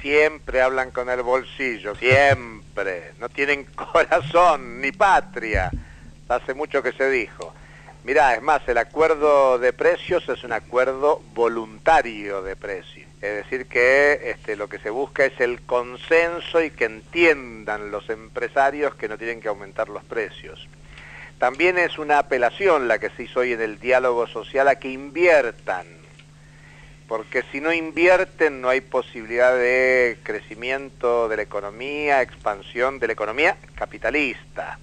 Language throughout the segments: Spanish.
siempre hablan con el bolsillo, siempre. No tienen corazón ni patria. Hace mucho que se dijo. Mirá, es más, el acuerdo de precios es un acuerdo voluntario de precios. Es decir, que este, lo que se busca es el consenso y que entiendan los empresarios que no tienen que aumentar los precios. También es una apelación la que se hizo hoy en el diálogo social a que inviertan, porque si no invierten no hay posibilidad de crecimiento de la economía, expansión de la economía capitalista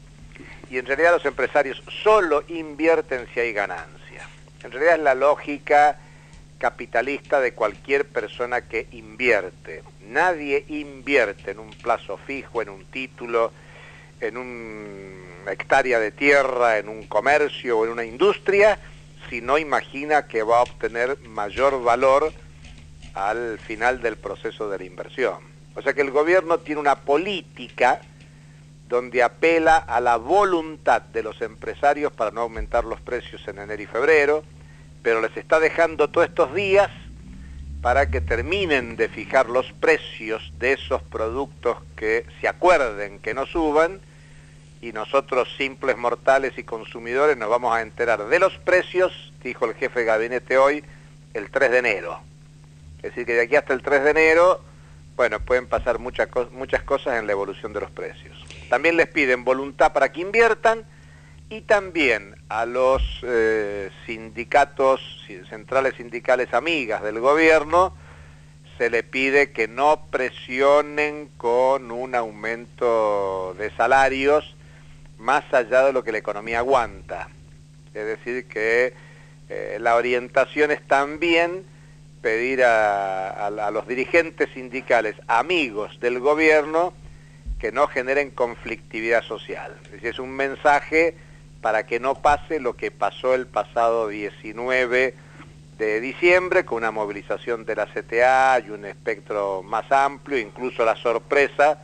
y en realidad los empresarios solo invierten si hay ganancia. En realidad es la lógica capitalista de cualquier persona que invierte. Nadie invierte en un plazo fijo, en un título, en una hectárea de tierra, en un comercio o en una industria, si no imagina que va a obtener mayor valor al final del proceso de la inversión. O sea que el gobierno tiene una política donde apela a la voluntad de los empresarios para no aumentar los precios en enero y febrero, pero les está dejando todos estos días para que terminen de fijar los precios de esos productos que se acuerden que no suban y nosotros simples mortales y consumidores nos vamos a enterar de los precios, dijo el jefe de gabinete hoy, el 3 de enero. Es decir, que de aquí hasta el 3 de enero, bueno, pueden pasar muchas, muchas cosas en la evolución de los precios. También les piden voluntad para que inviertan y también a los eh, sindicatos, centrales sindicales amigas del gobierno, se le pide que no presionen con un aumento de salarios más allá de lo que la economía aguanta. Es decir, que eh, la orientación es también pedir a los dirigentes sindicales amigos del gobierno que no generen conflictividad social. Es decir, es un mensaje para que no pase lo que pasó el pasado 19 de diciembre con una movilización de la CTA y un espectro más amplio, incluso la sorpresa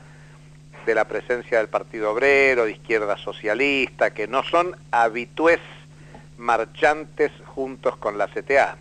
de la presencia del Partido Obrero, de Izquierda Socialista, que no son habitués marchantes juntos con la CTA.